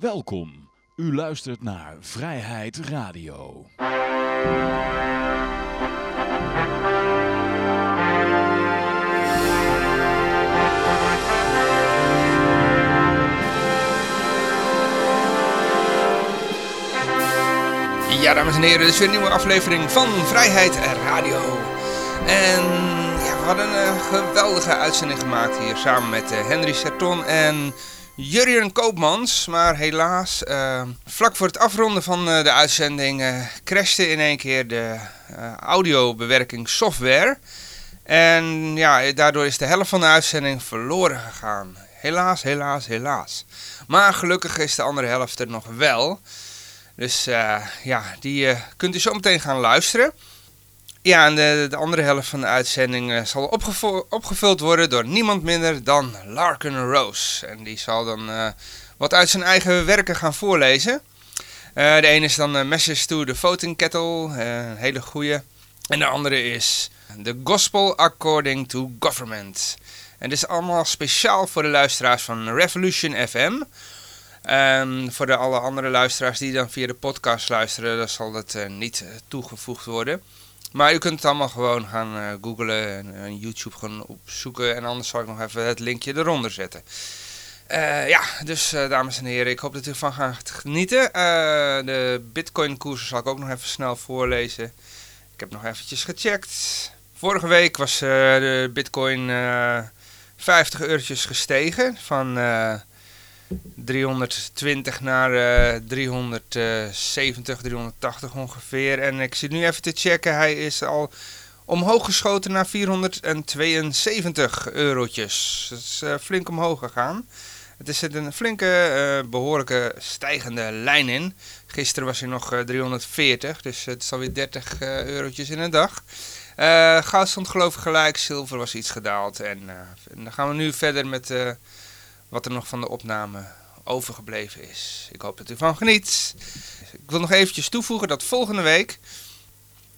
Welkom. U luistert naar Vrijheid Radio. Ja, dames en heren, dit is weer een nieuwe aflevering van Vrijheid Radio. En ja, we hadden een geweldige uitzending gemaakt hier samen met uh, Henry Serton en Jurjen Koopmans. Maar helaas, uh, vlak voor het afronden van uh, de uitzending uh, crashte in één keer de audiobewerking software. En ja, daardoor is de helft van de uitzending verloren gegaan. Helaas, helaas, helaas. Maar gelukkig is de andere helft er nog wel. Dus ja, die kunt u zo meteen gaan luisteren. Ja, en de, de andere helft van de uitzending uh, zal opgevuld worden door niemand minder dan Larkin Rose. En die zal dan wat uit zijn eigen werken gaan voorlezen. de ene is dan Message to the Voting Kettle, een hele goeie. En de andere is The Gospel According to Government. En dit is allemaal speciaal voor de luisteraars van Revolution FM... Um, voor de alle andere luisteraars die dan via de podcast luisteren, dan zal uh, niet toegevoegd worden. Maar u kunt het allemaal gewoon gaan uh, googlen en YouTube gaan opzoeken. En anders zal ik nog even het linkje eronder zetten. ja, dus dames en heren, ik hoop dat u ervan gaat genieten. de bitcoin koersen zal ik ook nog even snel voorlezen. Ik heb nog eventjes gecheckt. Vorige week was de bitcoin 50 eurotjes gestegen van... 320 naar uh, 370, 380 ongeveer. En ik zit nu even te checken, hij is al omhoog geschoten naar 472 eurotjes. Dat is uh, flink omhoog gegaan. Het is een flinke, uh, behoorlijke stijgende lijn in. Gisteren was hij nog 340, dus het is alweer 30 eurotjes in een dag. goud stond geloof ik gelijk, zilver was iets gedaald. En, en dan gaan we nu verder met wat er nog van de opname overgebleven is. Ik hoop dat u ervan geniet. Ik wil nog eventjes toevoegen dat volgende week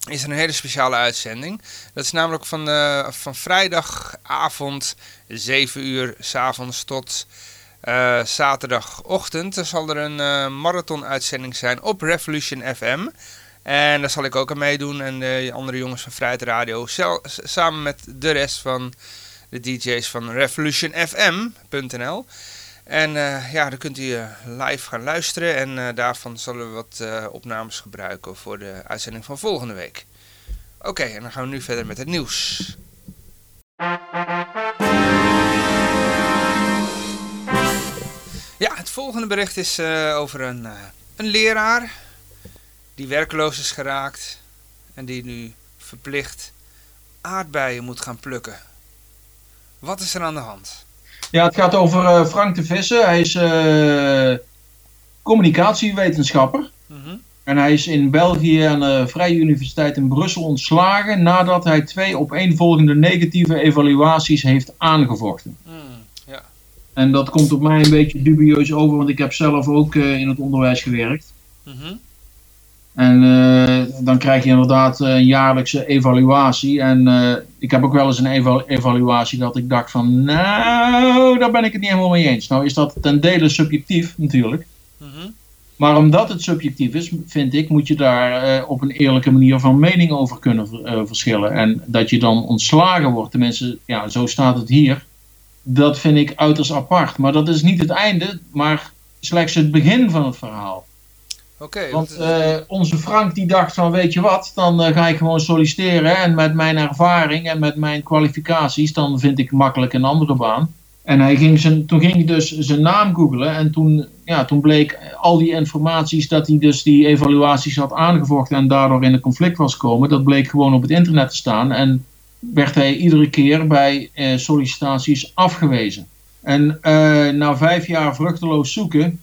is er een hele speciale uitzending. Dat is namelijk van, uh, van vrijdagavond 7 uur s avonds tot uh, zaterdagochtend. Er zal er een uh, marathon-uitzending zijn op Revolution FM. En daar zal ik ook aan meedoen. En de andere jongens van Vrijheid Radio. Samen met de rest van de DJ's van revolutionfm.nl. En uh, ja, dan kunt u uh, live gaan luisteren en uh, daarvan zullen we wat opnames gebruiken voor de uitzending van volgende week. Oké, en dan gaan we nu verder met het nieuws. Ja, het volgende bericht is over een, een leraar die werkloos is geraakt en die nu verplicht aardbeien moet gaan plukken. Wat is er aan de hand? Ja, het gaat over uh, Frank de Vissen. Hij is uh, communicatiewetenschapper. Mhm. En hij is in België aan de Vrije Universiteit in Brussel ontslagen nadat hij twee opeenvolgende negatieve evaluaties heeft aangevochten. Mm, ja. En dat komt op mij een beetje dubieus over, want ik heb zelf ook uh, in het onderwijs gewerkt. Mm en uh, dan krijg je inderdaad een jaarlijkse evaluatie. En uh, ik heb ook wel eens een evalu evaluatie dat ik dacht van, nou, daar ben ik het niet helemaal mee eens. Nou is dat ten dele subjectief natuurlijk. Mm -hmm. Maar omdat het subjectief is, vind ik, moet je daar uh, op een eerlijke manier van mening over kunnen verschillen. En dat je dan ontslagen wordt, tenminste, ja, zo staat het hier. Dat vind ik uiterst apart. Maar dat is niet het einde, maar slechts het begin van het verhaal. Okay, Want uh, onze Frank die dacht van weet je wat, dan uh, ga ik gewoon solliciteren en met mijn ervaring en met mijn kwalificaties dan vind ik makkelijk een andere baan. En hij ging zijn, toen ging hij dus zijn naam googlen en toen, ja, toen bleek al die informaties dat hij dus die evaluaties had aangevochten en daardoor in een conflict was gekomen, dat bleek gewoon op het internet te staan en werd hij iedere keer bij uh, sollicitaties afgewezen. En na vijf jaar vruchteloos zoeken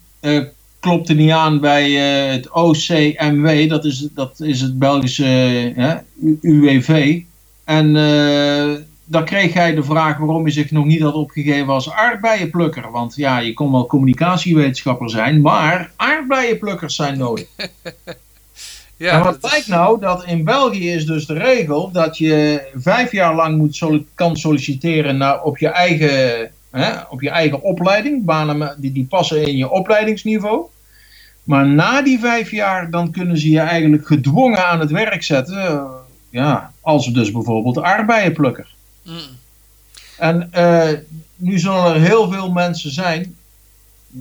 klopte niet aan bij uh, het OCMW, dat is, dat is het Belgische uh, UWV. En uh, dan kreeg hij de vraag waarom hij zich nog niet had opgegeven als aardbeienplukker. Want ja, je kon wel communicatiewetenschapper zijn, maar aardbeienplukkers zijn nodig. ja, en wat blijkt nou? Dat in België is dus de regel dat je vijf jaar lang moet soli kan solliciteren naar, op je eigen hè, op je eigen opleiding. Banen die, die passen in je opleidingsniveau. Maar na die vijf jaar, dan kunnen ze je eigenlijk gedwongen aan het werk zetten. eh, ja, als dus bijvoorbeeld arbeidenplukker. Mm. En eh, nu zullen er heel veel mensen zijn,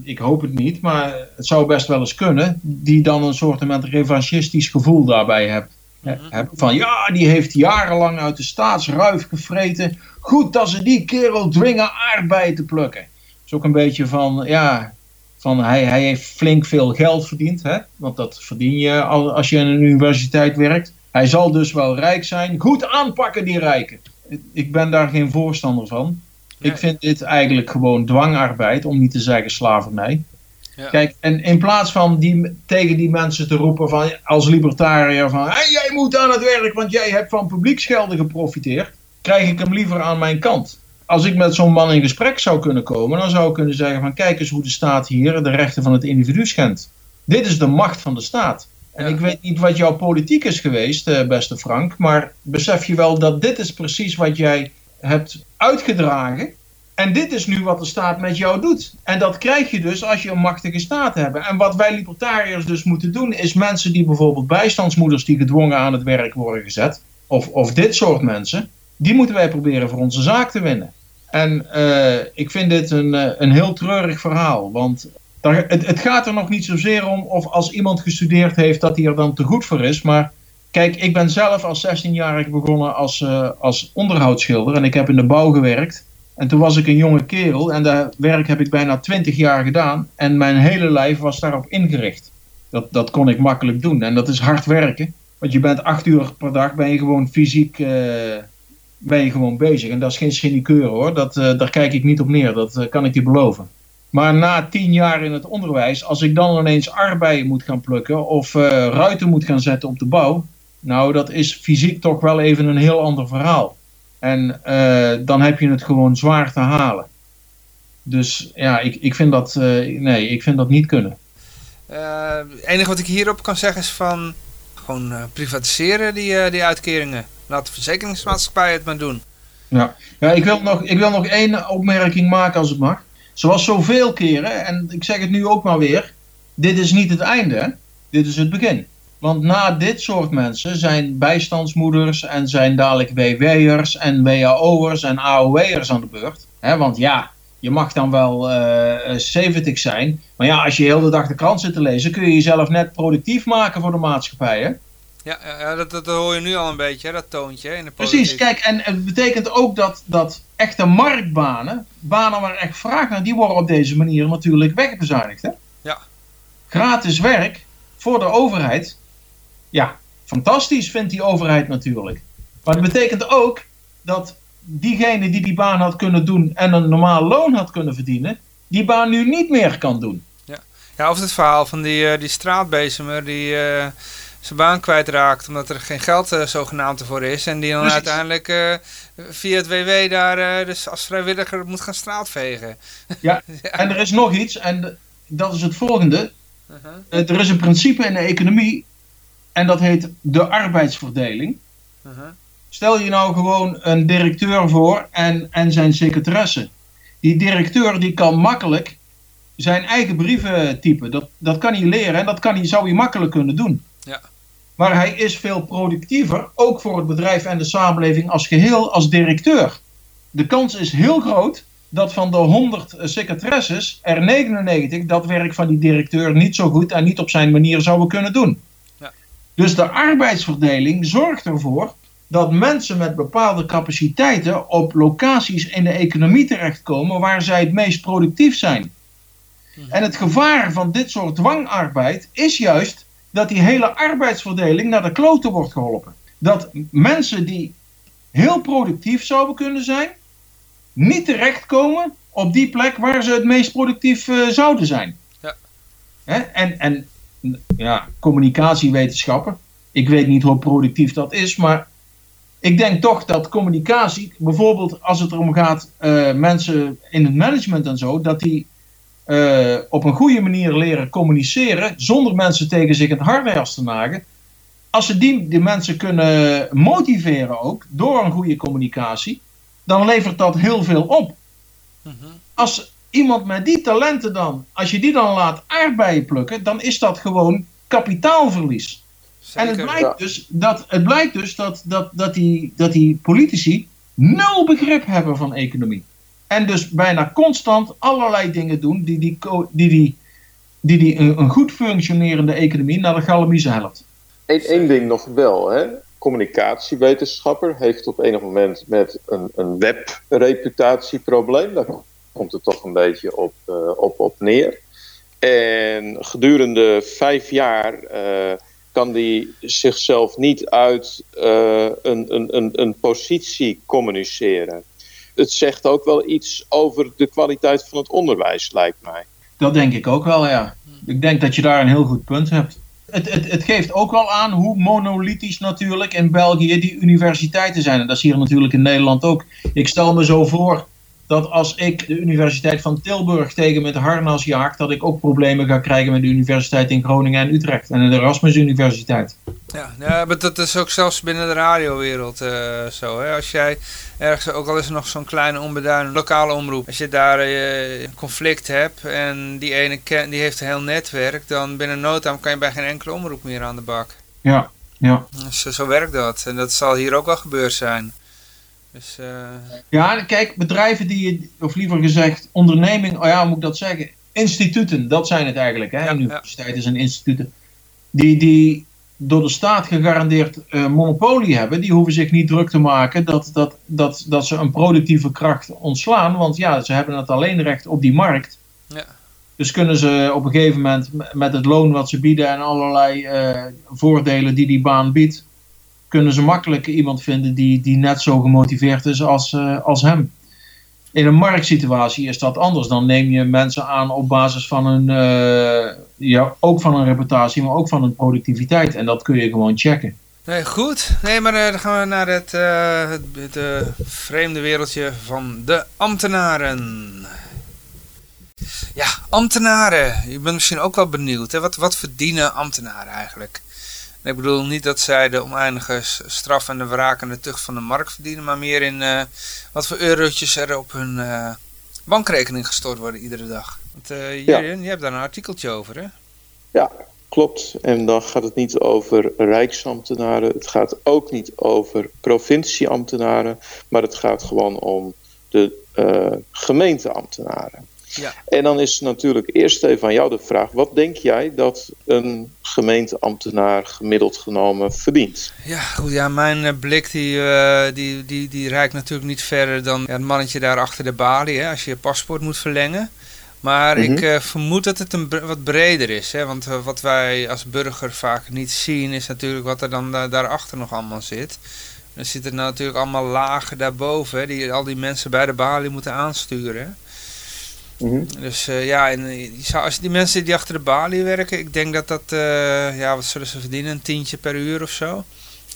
ik hoop het niet, maar het zou best wel eens kunnen, die dan een soort revanchistisch gevoel daarbij hebben. Mhm. Hebben Van ja, die heeft jarenlang uit de staatsruif gevreten. Goed dat ze die kerel dwingen aardbeien te plukken. Dat is ook een beetje van, ja, van hij, hij heeft flink veel geld verdiend. Hè? Want dat verdien je al- als je in een universiteit werkt. Hij zal dus wel rijk zijn. Goed aanpakken die rijken. Ik ben daar geen voorstander van. Ik vind dit eigenlijk gewoon dwangarbeid, om niet te zeggen slavernij. Ja. Kijk, en in plaats van die, tegen die mensen te roepen van, als libertariër van... "Hey, jij moet aan het werk, want jij hebt van publieksgelden geprofiteerd. Krijg ik hem liever aan mijn kant. Als ik met zo'n man in gesprek zou kunnen komen, dan zou ik kunnen zeggen van... Kijk eens hoe de staat hier de rechten van het individu schendt. Dit is de macht van de staat. En Ja. ik weet niet wat jouw politiek is geweest, eh, beste Frank. Maar besef je wel dat dit is precies wat jij hebt uitgedragen. En dit is nu wat de staat met jou doet. En dat krijg je dus als je een machtige staat hebt. En wat wij libertariërs dus moeten doen, is mensen die bijvoorbeeld bijstandsmoeders die gedwongen aan het werk worden gezet, of, of dit soort mensen, die moeten wij proberen voor onze zaak te winnen. En eh, ik vind dit een, eh, een heel treurig verhaal. Want daar, het, gaat er nog niet zozeer om of als iemand gestudeerd heeft dat hij er dan te goed voor is. Maar kijk, ik ben zelf als 16-jarig begonnen als, eh, als onderhoudsschilder. En ik heb in de bouw gewerkt. En toen was ik een jonge kerel en dat werk heb ik bijna 20 jaar gedaan. En mijn hele lijf was daarop ingericht. Dat, dat kon ik makkelijk doen. En dat is hard werken. Want je bent acht uur per dag, ben je gewoon fysiek ben je gewoon bezig. En dat is geen sinecure hoor. Dat, eh, daar kijk ik niet op neer. Dat eh, kan ik je beloven. Maar na tien jaar in het onderwijs, als ik dan ineens arbeid moet gaan plukken of eh, ruiten moet gaan zetten op de bouw. Nou, dat is fysiek toch wel even een heel ander verhaal. En dan heb je het gewoon zwaar te halen. Dus ja, ik, ik, vind, dat, nee, ik vind dat niet kunnen. Het enige wat ik hierop kan zeggen is van gewoon privatiseren die, die uitkeringen. Laat de verzekeringsmaatschappij het maar doen. Ja, ja ik, wil nog, ik wil nog één opmerking maken als het mag. Zoals zoveel keren, en ik zeg het nu ook maar weer. Dit is niet het einde, dit is het begin. Want na dit soort mensen zijn bijstandsmoeders en zijn dadelijk WW'ers en WAO'ers en AOW'ers aan de beurt. Want ja, je mag dan wel eh 70 zijn. Maar ja, als je heel de dag de krant zit te lezen, kun je jezelf net productief maken voor de maatschappij. Hè? Ja, ja, ja, dat, dat hoor je nu al een beetje, hè, dat toontje hè, in de Precies, kijk, en het betekent ook dat, dat echte marktbanen, banen waar echt vraag naar, die worden op deze manier natuurlijk wegbezuinigd. Hè? Ja. Gratis werk voor de overheid, ja, fantastisch vindt die overheid natuurlijk. Maar het betekent ook dat diegene die die baan had kunnen doen en een normaal loon had kunnen verdienen, die baan nu niet meer kan doen. Ja, of het verhaal van die, eh, die straatbezemer die eh, zijn baan kwijtraakt omdat er geen geld eh, zogenaamd ervoor is. En die dan Precies. uiteindelijk eh, via het WW daar eh, dus als vrijwilliger moet gaan straatvegen. Ja, en er is nog iets, en dat is het volgende. Uh-huh. Er is een principe in de economie en dat heet de arbeidsverdeling. Uh-huh. Stel je nou gewoon een directeur voor en, en zijn secretaresse. Die directeur die kan makkelijk zijn eigen brieven typen. Dat, dat kan hij leren en dat kan hij, zou hij makkelijk kunnen doen. Ja. Maar hij is veel productiever, ook voor het bedrijf en de samenleving als geheel, als directeur. De kans is heel groot dat van de 100 secretaresses er 99 dat werk van die directeur niet zo goed en niet op zijn manier zouden kunnen doen. Ja. Dus de arbeidsverdeling zorgt ervoor dat mensen met bepaalde capaciteiten op locaties in de economie terechtkomen waar zij het meest productief zijn. En het gevaar van dit soort dwangarbeid is juist dat die hele arbeidsverdeling naar de kloten wordt geholpen. Dat mensen die heel productief zouden kunnen zijn, niet terechtkomen op die plek waar ze het meest productief eh, zouden zijn. Ja. Hè? En, en ja, communicatiewetenschappen, ik weet niet hoe productief dat is, maar ik denk toch dat communicatie, bijvoorbeeld als het erom gaat, eh, mensen in het management en zo, dat die eh, op een goede manier leren communiceren zonder mensen tegen zich het hardware te nagen. Als ze die, die mensen kunnen motiveren ook door een goede communicatie, dan levert dat heel veel op. Mhm. als iemand met die talenten dan, als je die dan laat aardbeien plukken, dan is dat gewoon kapitaalverlies. En het blijkt dus dat, het blijkt dus dat, dat, dat, die, dat die politici nul begrip hebben van economie. En dus bijna constant allerlei dingen doen die, die, die, die, die, die een, een goed functionerende economie naar de galamiezen helpt. Eén ding nog wel, hè? communicatiewetenschapper heeft op enig moment met een, een webreputatieprobleem. Daar komt het toch een beetje op, uh, op, op neer. En gedurende vijf jaar uh, kan die zichzelf niet uit uh, een, een, een, een positie communiceren. Het zegt ook wel iets over de kwaliteit van het onderwijs, lijkt mij. Dat denk ik ook wel, ja. Ik denk dat je daar een heel goed punt hebt. Het, het, het geeft ook wel aan hoe monolithisch natuurlijk in België die universiteiten zijn. En dat is hier natuurlijk in Nederland ook. Ik stel me zo voor dat als ik de Universiteit van Tilburg tegen met harnas jaag, dat ik ook problemen ga krijgen met de Universiteit in Groningen en Utrecht en de Erasmus Universiteit. Ja, ja maar dat is ook zelfs binnen de radiowereld uh, zo. Hè? Als jij ergens, ook al is er nog zo'n kleine onbeduidende lokale omroep, als je daar uh, een conflict hebt en die ene ken, die heeft een heel netwerk, dan binnen noodzaam kan je bij geen enkele omroep meer aan de bak. Ja, ja. Dus, zo werkt dat. En dat zal hier ook wel gebeurd zijn. Dus, uh... Ja, kijk, bedrijven die, of liever gezegd, onderneming, oh ja, moet ik dat zeggen? Instituten, dat zijn het eigenlijk. Hè? Ja, Universiteiten zijn instituten. Die, die door de staat gegarandeerd uh, monopolie hebben, die hoeven zich niet druk te maken dat, dat, dat, dat ze een productieve kracht ontslaan. Want ja, ze hebben het alleen recht op die markt. Ja. Dus kunnen ze op een gegeven moment met het loon wat ze bieden en allerlei uh, voordelen die die baan biedt, kunnen ze makkelijk iemand vinden die, die net zo gemotiveerd is als, uh, als hem. In een marktsituatie is dat anders. Dan neem je mensen aan op basis van een, uh, ja, ook van een reputatie, maar ook van een productiviteit. En dat kun je gewoon checken. Nee, goed. Nee, maar uh, dan gaan we naar het, het, het vreemde wereldje van de ambtenaren. Ja, ambtenaren. Je bent misschien ook wel benieuwd. Hè? Wat, wat verdienen ambtenaren eigenlijk? Ik bedoel niet dat zij de oneindige straf en de wraak en de tucht van de markt verdienen, maar meer in uh, wat voor eurotjes er op hun uh, bankrekening gestort worden iedere dag. Want uh, Jurien, je hebt daar een artikeltje over, hè? Ja, klopt. En dan gaat het niet over rijksambtenaren, het gaat ook niet over provincieambtenaren, maar het gaat gewoon om de gemeenteambtenaren. Ja. En dan is natuurlijk eerst even aan jou de vraag: wat denk jij dat een gemeenteambtenaar gemiddeld genomen verdient? Ja, goed, ja, mijn eh, blik die, uh, die, die, die reikt natuurlijk niet verder dan ja, het mannetje daar achter de balie, hè, als je je paspoort moet verlengen. Maar ik uh, vermoed dat het een wat breder is. Hè? Want wat wij als burger vaak niet zien is natuurlijk wat er dan daarachter nog allemaal zit. Er zitten natuurlijk allemaal lagen daarboven hè, die al die mensen bij de balie moeten aansturen. Mhm. Dus uh, ja, en, eh, als die mensen die achter de balie werken, ik denk dat dat, uh, ja, wat zullen ze verdienen? Een tientje per uur of zo?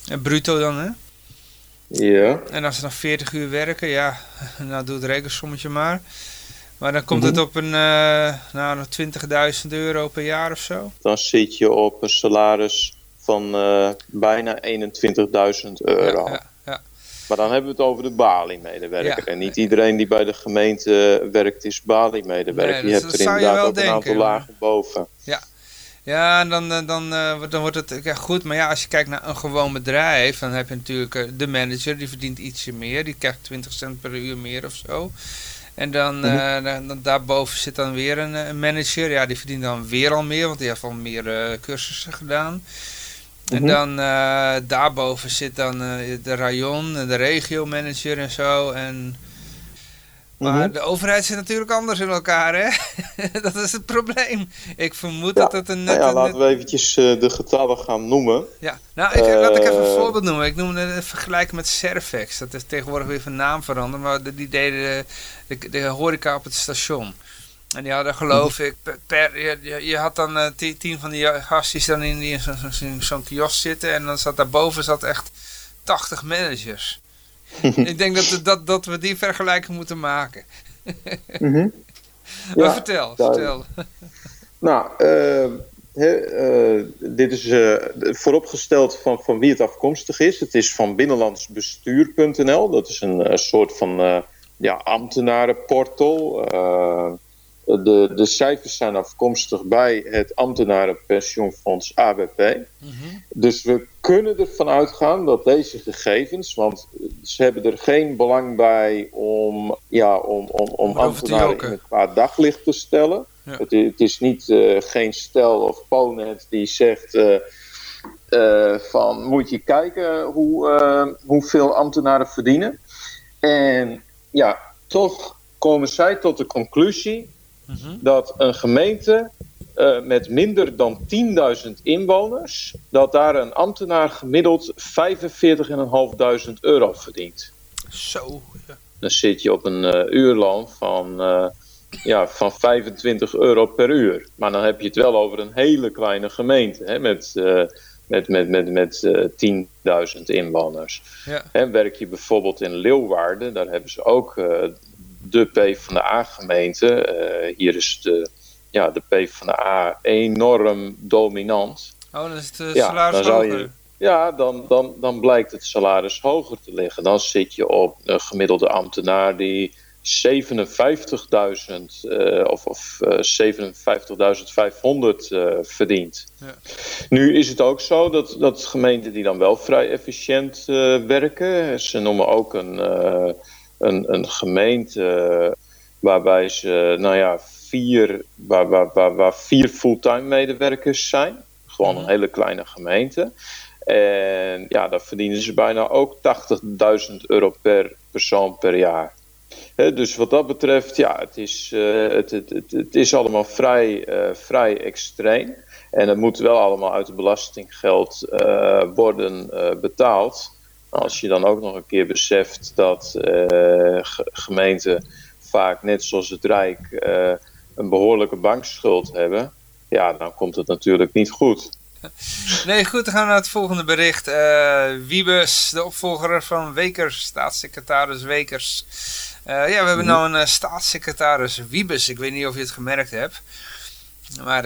En bruto dan, hè? Ja. En als ze dan 40 uur werken, ja, nou doe het rekensommetje maar. Maar dan komt het mhm. op een, uh, nou, 20.000 euro per jaar of zo. Dan zit je op een salaris van bijna 21.000 euro. Ja, ja. Maar dan hebben we het over de Bali-medewerker. en niet iedereen die bij de gemeente werkt is Bali-medewerker. Nee, je hebt er inderdaad ook denken, een aantal lagen boven. Ja, ja, dan, dan, dan, eh, dan wordt het ja, goed. Maar ja, als je kijkt naar een gewoon bedrijf, dan heb je natuurlijk eh, de manager, die verdient ietsje meer. Die krijgt 20 cent per uur meer of zo. En dan, mm dan daarboven zit dan weer een, een, manager. Ja, die verdient dan weer al meer, want die heeft al meer cursussen gedaan. En mhm. dan uh, daarboven zit dan uh, de rayon, de regiomanager en zo. En... Maar mhm. de overheid zit natuurlijk anders in elkaar, hè? dat is het probleem. Ik vermoed dat het een net... Nou ja, laten we eventjes uh, de getallen gaan noemen. Ja, nou, ik, laat ik even een voorbeeld noemen. Ik noemde het vergelijken met Servex. Dat is tegenwoordig weer van naam veranderd, maar die deden de, de, de horeca op het station. En die hadden geloof ik, per, je, je had dan uh, tien, van die gastjes dan in, die, in zo'n kiosk zitten. En dan zat daarboven zat echt 80 managers. ik denk dat, dat, dat we die vergelijking moeten maken. mm maar vertel, vertel. nou, uh, uh, dit is vooropgesteld van, van wie het afkomstig is. Het is van binnenlandsbestuur.nl. Dat is een soort van ja, ambtenarenportal. De, de cijfers zijn afkomstig bij het ambtenarenpensioenfonds ABP. Dus we kunnen ervan uitgaan dat deze gegevens, want ze hebben er geen belang bij om, ja, om, om, om, ambtenaren in het kwaad daglicht te stellen. Het, het, is niet uh, geen stel of ponet die zegt uh, uh, van moet je kijken hoe, hoeveel ambtenaren verdienen. En ja, toch komen zij tot de conclusie Mhm. dat een gemeente uh, met minder dan 10.000 inwoners, dat daar een ambtenaar gemiddeld 45.500 euro verdient. Zo. Ja. Dan zit je op een uh, uurloon van, uh, ja, van 25 euro per uur. Maar dan heb je het wel over een hele kleine gemeente hè, met, met, met, met, met 10.000 inwoners. Ja. En werk je bijvoorbeeld in Leeuwarden, daar hebben ze ook de P van de A-gemeente. Uh, hier is de, ja, de P van de A enorm dominant. Oh, dan is het uh, salaris ja, hoger. Je, ja, dan, dan, dan blijkt het salaris hoger te liggen. Dan zit je op een gemiddelde ambtenaar die 57.000 uh, of, of uh, 57.500 verdient. Ja. Nu is het ook zo dat, dat gemeenten die dan wel vrij efficiënt werken, ze noemen ook een een, een gemeente waarbij ze, nou ja, vier, waar, waar, waar, waar vier fulltime medewerkers zijn. Gewoon een mhm. hele kleine gemeente. En ja, daar verdienen ze bijna ook 80.000 euro per persoon per jaar. dus wat dat betreft, ja, het is, uh, het, het, het, het, is allemaal vrij, uh, vrij extreem. En het moet wel allemaal uit het belastinggeld uh, worden betaald. Als je dan ook nog een keer beseft dat uh, gemeenten vaak, net zoals het Rijk, uh, een behoorlijke bankschuld hebben, ja, dan komt het natuurlijk niet goed. Nee, goed, dan gaan we naar het volgende bericht. Uh, Wiebes, de opvolger van Wekers, staatssecretaris Wekers. ja, we hebben nu een staatssecretaris Wiebes. Ik weet niet of je het gemerkt hebt. Maar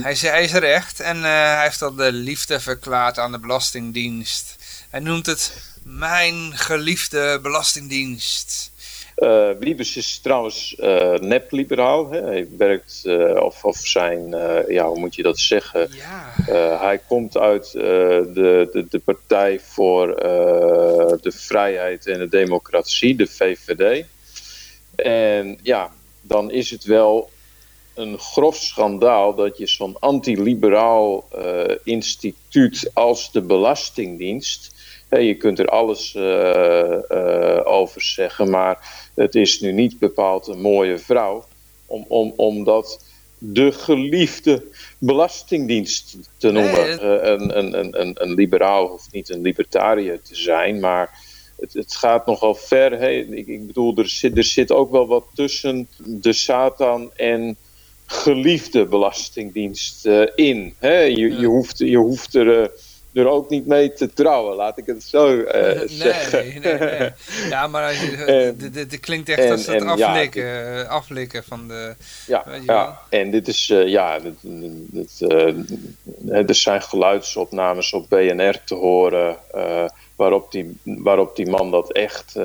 hij, is, hij is er echt en hij heeft al de liefde verklaard aan de Belastingdienst. Hij noemt het mijn geliefde belastingdienst. Uh, Wiebes is trouwens uh, nep-liberaal. Hij werkt, uh, of, of zijn, ja, hoe moet je dat zeggen? Ja. hij komt uit de, de, de Partij voor de Vrijheid en de Democratie, de VVD. En ja, dan is het wel een grof schandaal dat je zo'n anti-liberaal instituut als de Belastingdienst je kunt er alles uh, uh, over zeggen, maar het is nu niet bepaald een mooie vrouw. Om, om, omdat de geliefde belastingdienst te noemen. Nee, uh, een, een, een, een liberaal hoeft niet een libertariër te zijn, maar het, het gaat nogal ver. Hey, ik, ik, bedoel, er zit, er zit ook wel wat tussen de Satan en geliefde belastingdienst in. Hè? Je, je, hoeft, je hoeft er er ook niet mee te trouwen, laat ik het zo uh, nee, zeggen. Nee, nee, Ja, maar dit klinkt echt als het aflikken, ja, dit, aflikken van de... Ja, ja. en dit is, uh, ja, dit, dit, uh, er zijn geluidsopnames op BNR te horen waarop, die, waarop die man dat echt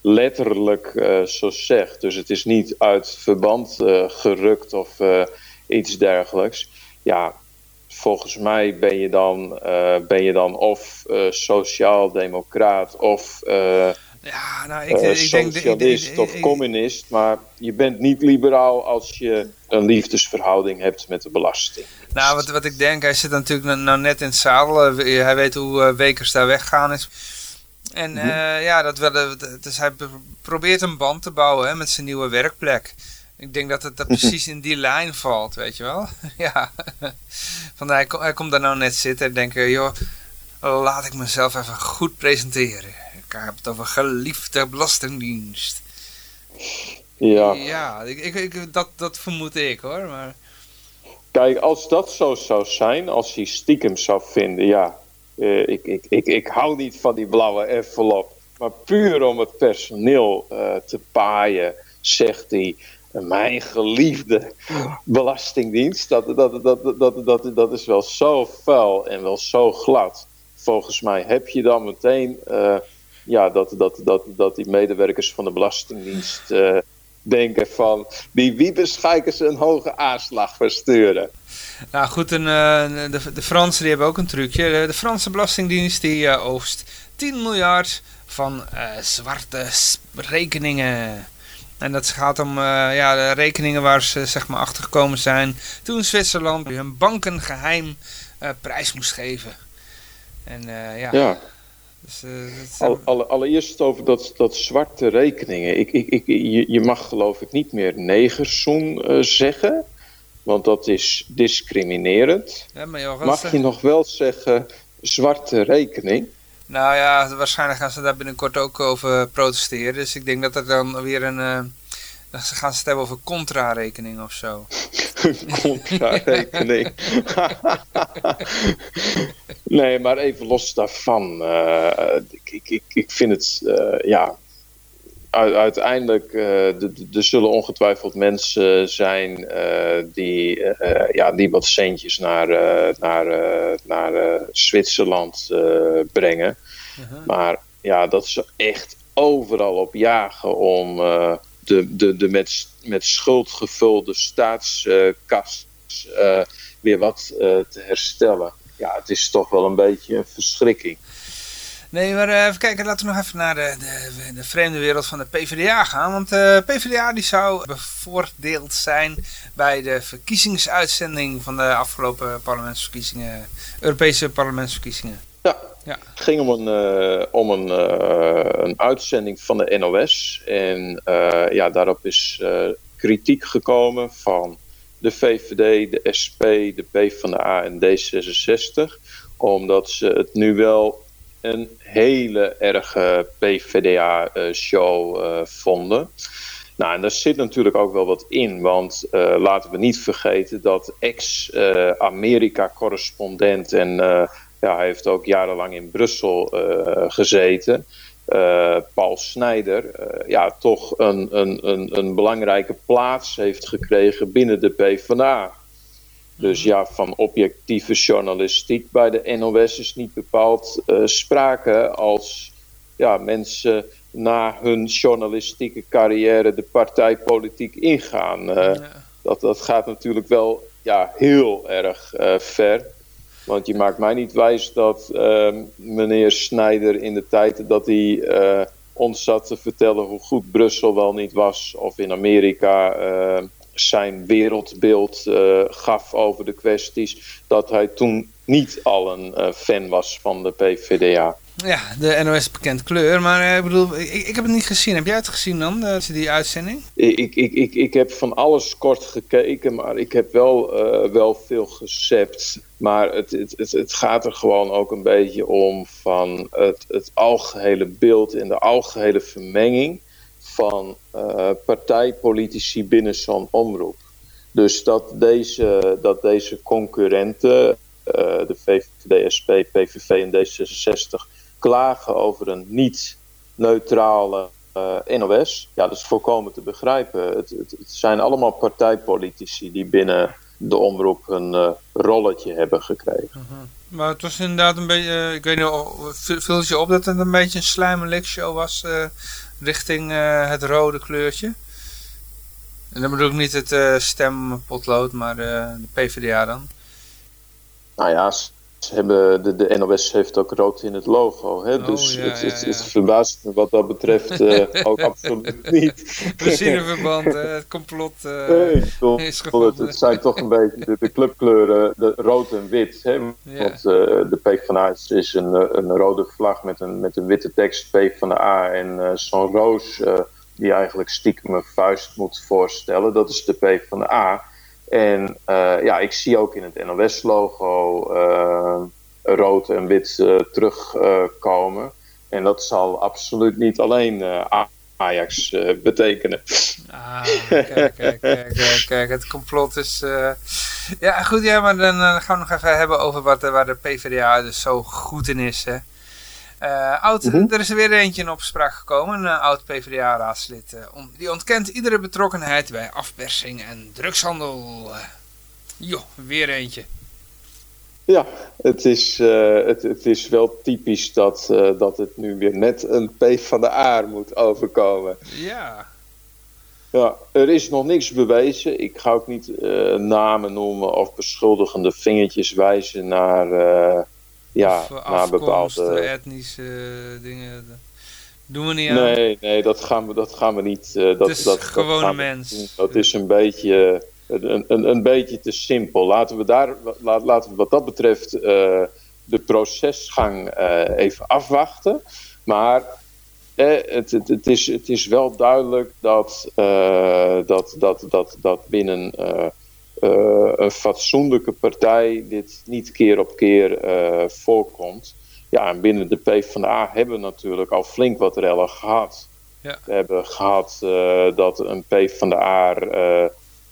letterlijk zo zegt. Dus het is niet uit verband gerukt of iets dergelijks. Ja, volgens mij ben je dan, uh, ben je dan of uh, sociaal-democraat of uh, ja, nou, ik, ik socialist denk, of communist. Maar je bent niet liberaal als je een liefdesverhouding hebt met de belasting. Nou, wat, wat ik denk, hij zit natuurlijk nou net in het zadel. Hij weet hoe Wekers daar weggaan is. En mhm. ja, dat wel, dus hij probeert een band te bouwen hè, met zijn nieuwe werkplek. Ik denk dat het dat precies in die lijn valt, weet je wel. ja. Vandaar, hij, hij komt daar nou net zitten en denkt, joh, laat ik mezelf even goed presenteren. Ik heb het over geliefde belastingdienst. Ja. Ja, ik, ik, dat, dat vermoed ik hoor, maar... Kijk, als dat zo zou zijn, als hij stiekem zou vinden, ja, uh, ik, ik, ik, ik hou niet van die blauwe envelop, maar puur om het personeel uh, te paaien, zegt hij, mijn geliefde belastingdienst, dat, dat, dat, dat, dat, dat is wel zo vuil en wel zo glad. Volgens mij heb je dan meteen uh, ja, dat, dat, dat, dat die medewerkers van de Belastingdienst uh, denken van... die Wiebes ze een hoge aanslag versturen. Nou goed, een, de, de Fransen die hebben ook een trucje. De, Franse Belastingdienst die oogst 10 miljard van zwarte rekeningen. En dat gaat om ja, de rekeningen waar ze zeg maar achtergekomen zijn toen Zwitserland hun banken geheim prijs moest geven. En ja, ja. Dus, uh, Al, allereerst over dat, dat zwarte rekeningen. Ik, ik, ik, je, je mag geloof ik niet meer negerzoen uh, zeggen, want dat is discriminerend. Ja, maar mag je nog wel zeggen zwarte rekening? Nou ja, waarschijnlijk gaan ze daar binnenkort ook over protesteren. Dus ik denk dat er dan weer een... Uh, dan gaan ze het hebben over contra-rekening of zo. contra-rekening. nee, maar even los daarvan. Uh, ik, ik, ik vind het, uh, ja, uiteindelijk, uh, er zullen ongetwijfeld mensen zijn die, ja, die wat centjes naar, naar, naar Zwitserland brengen. -huh. Maar ja, dat ze echt overal op jagen om de, de, de met, met schuld gevulde staatskas uh, weer wat te herstellen. Ja, het is toch wel een beetje een verschrikking. Nee, maar uh, even kijken, laten we nog even naar de, de, de vreemde wereld van de PvdA gaan. Want de PvdA die zou bevoordeeld zijn bij de verkiezingsuitzending van de afgelopen parlementsverkiezingen, Europese parlementsverkiezingen. Ja, ja. Het ging om een, uh, om een, uh, een uitzending van de NOS. En uh, ja, daarop is kritiek gekomen van de VVD, de SP, de PvdA en D66. Omdat ze het nu wel een hele erge PvdA-show vonden. Nou, en daar zit natuurlijk ook wel wat in, want uh, laten we niet vergeten dat ex-Amerika-correspondent en ja, hij heeft ook jarenlang in Brussel gezeten. Paul Snijder ja, toch een, een, een, een, belangrijke plaats heeft gekregen binnen de PvdA. Dus ja, van objectieve journalistiek bij de NOS is niet bepaald sprake als ja, mensen na hun journalistieke carrière de partijpolitiek ingaan. dat, dat gaat natuurlijk wel ja, heel erg ver. Want je maakt mij niet wijs dat uh, meneer Snijder in de tijd dat hij uh, ons zat te vertellen hoe goed Brussel wel niet was, of in Amerika uh, zijn wereldbeeld eh, gaf over de kwesties, dat hij toen niet al een fan was van de PVDA. Ja, de NOS bekend kleur, maar eh, ik bedoel, ik, ik, heb het niet gezien. Heb jij het gezien dan, die uitzending? Ik, ik, ik, ik heb van alles kort gekeken, maar ik heb wel, uh, wel veel gesept. Maar het, het, het, het, gaat er gewoon ook een beetje om van het, het algehele beeld en de algehele vermenging van partijpolitici binnen zo'n omroep. Dus dat deze, dat deze concurrenten, de VVD, SP, PVV en D66 klagen over een niet-neutrale uh, eh, NOS. Ja, dat is volkomen te begrijpen. Het, het, het, zijn allemaal partijpolitici die binnen de omroep een uh, rolletje hebben gekregen. Uh -huh. Maar het was inderdaad een beetje, uh, ik weet niet, viel je op dat het een beetje een slijme show was richting het rode kleurtje? En dan bedoel ik niet het stempotlood, maar de PvdA dan. Nou ja, hebben, de, de NOS heeft ook rood in het logo. Hè? Oh, dus het, het, het, verbaast me wat dat betreft uh, ook absoluut niet. We zien een verband, het complot uh, nee, toch, is gevonden. Het, zijn toch een beetje de, de clubkleuren, de rood en wit. Hè? Want uh, de PvdA is, is een, een rode vlag met een, met een witte tekst P van de A en zo'n roos die eigenlijk stiekem een vuist moet voorstellen. Dat is de P van de A. En uh, ja, ik zie ook in het NOS-logo uh, rood en wit uh, terugkomen. en dat zal absoluut niet alleen Ajax betekenen. Ah, kijk, kijk, kijk, kijk, het complot is... Ja, goed, ja, maar dan gaan we nog even hebben over wat, waar de PvdA dus zo goed in is, hè. Uh, oud, mm -hmm. Er is er weer eentje in opspraak gekomen, een uh, oud PvdA-raadslid. Uh, die ontkent iedere betrokkenheid bij afpersing en drugshandel. joh, weer eentje. Ja, het is, uh, het, het is wel typisch dat, uh, dat het nu weer net een P van de A moet overkomen. Ja. Ja, er is nog niks bewezen. Ik ga ook niet uh, namen noemen of beschuldigende vingertjes wijzen naar, ja, of, naar bepaalde... etnische dingen. Doen we niet aan. Nee, nee, dat gaan we, dat gaan we niet. dat, het is dat, gewone dat mens. Dat is een beetje een, een, een beetje te simpel. Laten we, daar, laten we wat dat betreft uh, de procesgang uh, even afwachten. Maar eh, het, het, het, is, het is wel duidelijk dat, dat, dat, dat, dat binnen een fatsoenlijke partij dit niet keer op keer voorkomt. Ja, en binnen de PvdA hebben we natuurlijk al flink wat rellen gehad. Ja. We hebben gehad dat een PvdA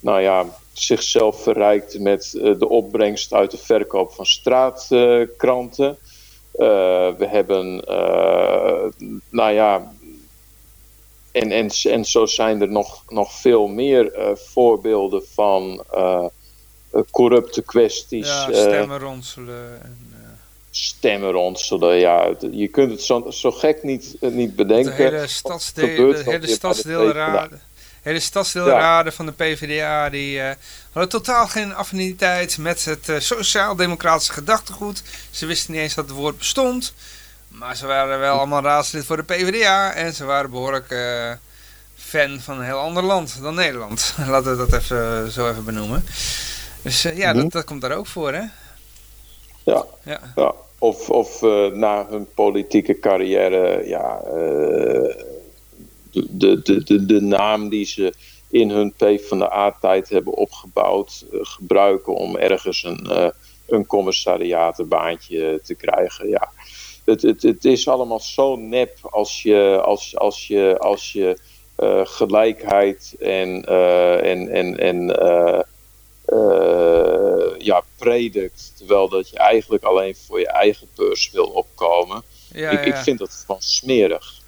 nou ja, zichzelf verrijkt met uh, de opbrengst uit de verkoop van straatkranten. Uh, we hebben, uh, nou ja, en, en, en zo zijn er nog, nog veel meer voorbeelden van corrupte kwesties. Ja, stemmen ronselen. En, stemmen ronselen, ja. Je kunt het zo, zo gek niet, niet bedenken. De hele, stadsdeel, de hele stadsdeelraad hele stadsdeelraden ja. van de PvdA, die uh, hadden totaal geen affiniteit met het uh, sociaal-democratische gedachtegoed. Ze wisten niet eens dat het woord bestond. Maar ze waren wel allemaal raadslid voor de PvdA en ze waren behoorlijk uh, fan van een heel ander land dan Nederland. Laten we dat even zo even benoemen. Dus ja, mm -hmm. dat, dat, komt daar ook voor, hè? Ja, ja. ja. Of, of na hun politieke carrière, ja de, de, de, de naam die ze in hun P van de A-tijd hebben opgebouwd, gebruiken om ergens een, een commissariatenbaantje te krijgen. Ja. Het, het, het is allemaal zo nep als je, als, als je, als je uh, gelijkheid en, en, en, en ja, predikt, terwijl dat je eigenlijk alleen voor je eigen beurs wil opkomen. Ja, ik, ja. ik vind dat gewoon smerig.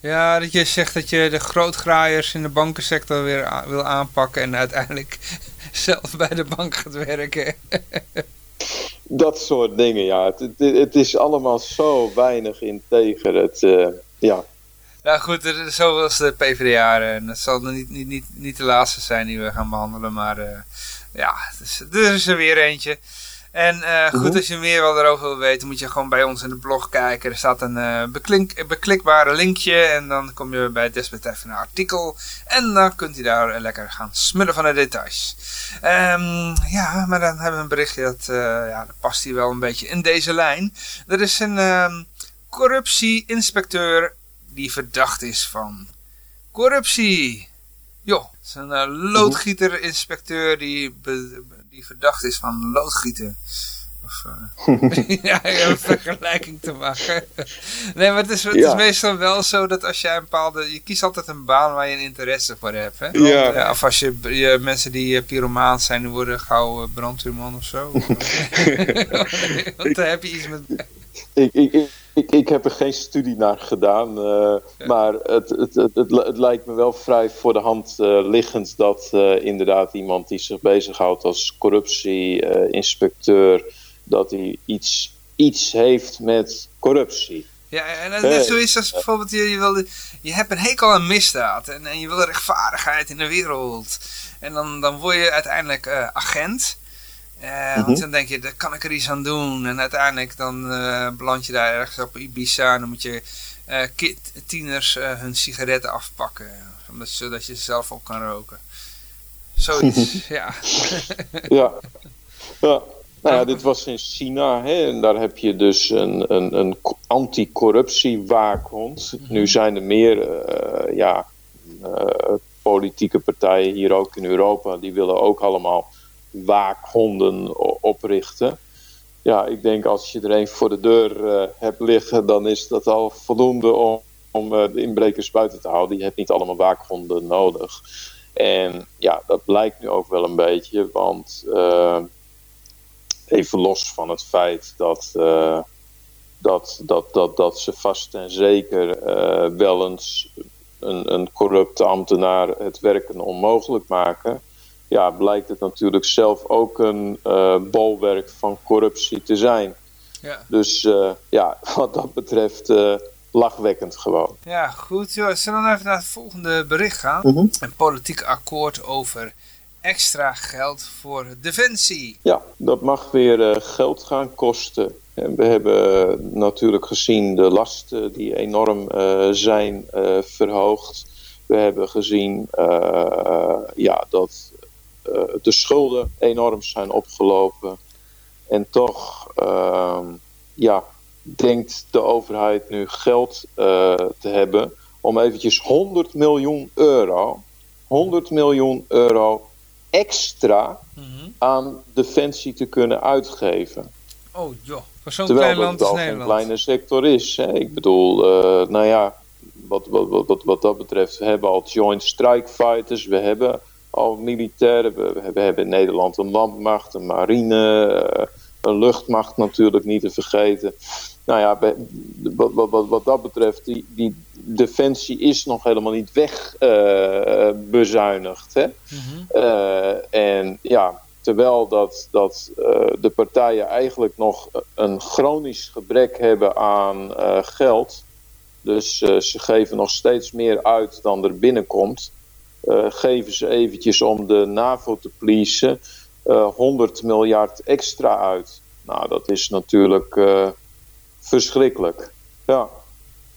Ja, dat je zegt dat je de grootgraaiers in de bankensector weer wil aanpakken en uiteindelijk zelf bij de bank gaat werken. dat soort dingen, ja. Het, het, is allemaal zo weinig integer. Het, uh, ja. Nou goed, zo was de PvdA en dat zal niet, niet, niet, niet de laatste zijn die we gaan behandelen, maar uh, ja, dus, er is er weer eentje. En uh, goed, -hmm. als je meer wel erover wil weten, moet je gewoon bij ons in de blog kijken. Er staat een uh, beklink, beklikbare linkje en dan kom je bij het desbetreffende artikel. En dan kunt u daar lekker gaan smullen van de details. Um, ja, maar dan hebben we een berichtje dat, ja, dat past hier wel een beetje in deze lijn. Er is een um, corruptie-inspecteur die verdacht is van corruptie. Jo, het is een loodgieter-inspecteur die... Be, die verdacht is van loodgieten. Of, uh, ja, een vergelijking te maken. nee, maar het is, het ja. is meestal wel zo dat als jij een bepaalde... Je kiest altijd een baan waar je een interesse voor hebt. Hè? Ja. of als je, je mensen die uh, pyromaan zijn, die worden gauw uh, brandweerman of zo. Want dan heb je iets met... Ik, ik, ik, ik, heb er geen studie naar gedaan, uh, ja. maar het, het, het, het, het lijkt me wel vrij voor de hand uh, liggend dat uh, inderdaad iemand die zich bezighoudt als corruptie-inspecteur, dat hij iets, iets heeft met corruptie. Ja, en dat net zo is als bijvoorbeeld, je, je, wil, je hebt een hekel aan misdaad en, en je wil rechtvaardigheid in de wereld. En dan, dan word je uiteindelijk agent. Uh, mm -hmm. Want dan denk je, daar kan ik er iets aan doen. En uiteindelijk dan uh, beland je daar ergens op Ibiza. En dan moet je uh, tieners hun sigaretten afpakken. Omdat, zodat je ze zelf op kan roken. Zoiets, ja. ja. Ja. Nou ja, dit was in China. Hè, en daar heb je dus een, een, een anticorruptiewaakhond. Mm -hmm. Nu zijn er meer ja, politieke partijen hier ook in Europa. Die willen ook allemaal waakhonden oprichten. Ja, ik denk als je er een voor de deur uh, hebt liggen, dan is dat al voldoende om, uh, de inbrekers buiten te houden. Je hebt niet allemaal waakhonden nodig. En ja, dat blijkt nu ook wel een beetje, want uh, even los van het feit dat, dat, dat, dat, dat ze vast en zeker wel eens een, een corrupte ambtenaar het werken onmogelijk maken ja, blijkt het natuurlijk zelf ook een uh, bolwerk van corruptie te zijn. Ja. Dus ja, wat dat betreft lachwekkend gewoon. Ja, goed. Zullen we dan even naar het volgende bericht gaan? Mhm. Een politiek akkoord over extra geld voor defensie. Ja, dat mag weer geld gaan kosten. En we hebben natuurlijk gezien de lasten die enorm zijn verhoogd. We hebben gezien ja, dat eh, de schulden enorm zijn opgelopen. En toch ehm, ja, denkt de overheid nu geld eh, te hebben om eventjes 100 miljoen euro, 100 miljoen euro extra mhm. aan defensie te kunnen uitgeven. Oh joh, voor zo'n klein land als Nederland. een kleine sector is. Hè. Ik bedoel, uh, nou ja, wat, wat, wat, wat dat betreft, we hebben al Joint Strike Fighters, we hebben al militairen. We, we, hebben in Nederland een landmacht, een marine, eh, een luchtmacht natuurlijk niet te vergeten. Nou ja, wat, wat, wat, dat betreft, die, die defensie is nog helemaal niet wegbezuinigd. Uh, mm en ja, terwijl dat, dat de partijen eigenlijk nog een chronisch gebrek hebben aan geld. Dus ze geven nog steeds meer uit dan er binnenkomt. Eh, geven ze eventjes om de NAVO te pleasen 100 eh, miljard extra uit. Nou, dat is natuurlijk eh, verschrikkelijk. Ja.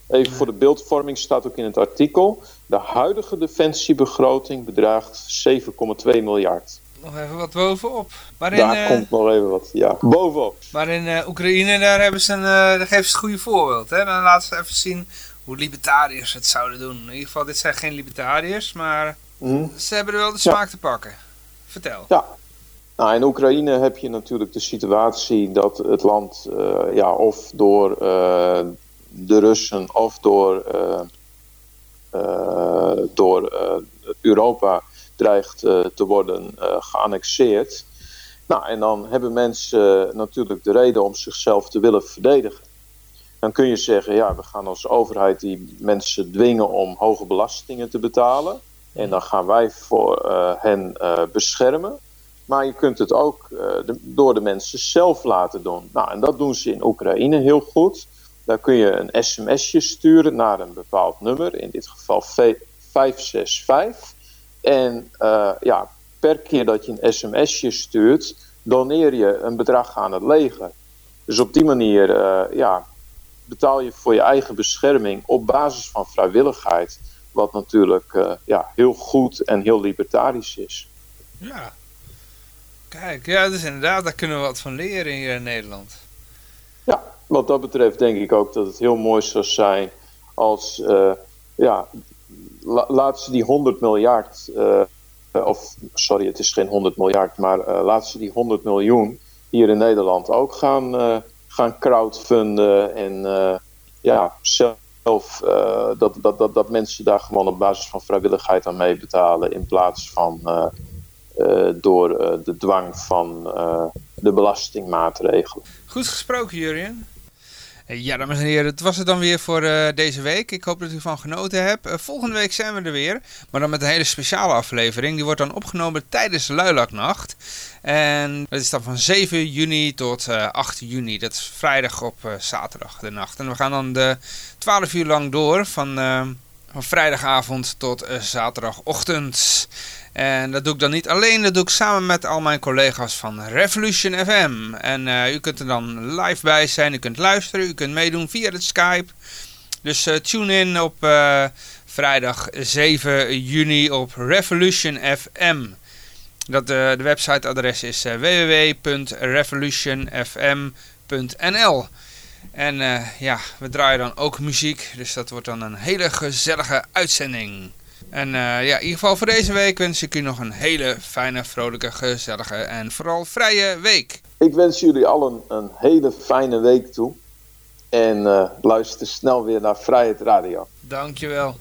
Even voor de beeldvorming staat ook in het artikel. De huidige defensiebegroting bedraagt 7,2 miljard. Nog even wat bovenop. Maar daar komt nog even wat, ja, bovenop. Maar in Oekraïne, daar, hebben ze een, daar geven ze het goede voorbeeld. Hè? Dan laten ze even zien hoe libertariërs het zouden doen. In ieder geval, dit zijn geen libertariërs, maar mhm. ze hebben er wel de smaak te pakken. Vertel. Ja. Nou, in Oekraïne heb je natuurlijk de situatie dat het land uh, ja, of door uh, de Russen of door, uh, door Europa dreigt te worden geannexeerd. Nou, en dan hebben mensen natuurlijk de reden om zichzelf te willen verdedigen. Dan kun je zeggen, ja, we gaan als overheid die mensen dwingen om hoge belastingen te betalen. En dan gaan wij voor uh, hen uh, beschermen. Maar je kunt het ook de, door de mensen zelf laten doen. Nou, en dat doen ze in Oekraïne heel goed. Daar kun je een sms'je sturen naar een bepaald nummer, in dit geval 565. En ja, per keer dat je een sms'je stuurt, doneer je een bedrag aan het leger. Dus op die manier ja, betaal je voor je eigen bescherming op basis van vrijwilligheid. Wat natuurlijk uh, ja, heel goed en heel libertarisch is. Ja. Kijk, ja, dus inderdaad, daar kunnen we wat van leren hier in Nederland. Ja, wat dat betreft denk ik ook dat het heel mooi zou zijn als, uh, ja, la laat ze die 100 miljard, uh, of sorry, het is geen 100 miljard, maar laat ze die 100 miljoen hier in Nederland ook gaan gaan crowdfunden en uh, ja, zelf uh, dat, dat, dat, dat mensen daar gewoon op basis van vrijwilligheid aan meebetalen in plaats van uh, door de dwang van de belastingmaatregelen. Goed gesproken, Jurien. Ja, dames en heren, het was het dan weer voor uh, deze week. Ik hoop dat u ervan genoten hebt. Uh, volgende week zijn we er weer, maar dan met een hele speciale aflevering. Die wordt dan opgenomen tijdens Luilaknacht. En dat is dan van 7 juni tot uh, eh, 8 juni. Dat is vrijdag op zaterdag de nacht. En we gaan dan de 12 uur lang door, van, van vrijdagavond tot zaterdagochtend. En dat doe ik dan niet alleen, dat doe ik samen met al mijn collega's van Revolution FM. En uh, u kunt er dan live bij zijn, u kunt luisteren, u kunt meedoen via het Skype. Dus uh, tune in op uh, vrijdag 7 juni op Revolution FM. Dat, de websiteadres is www.revolutionfm.nl En ja, we draaien dan ook muziek, dus dat wordt dan een hele gezellige uitzending. En uh, ja, in ieder geval voor deze week wens ik u nog een hele fijne, vrolijke, gezellige en vooral vrije week. Ik wens jullie allen een hele fijne week toe. En uh, luister snel weer naar Vrijheid Radio. Dankjewel.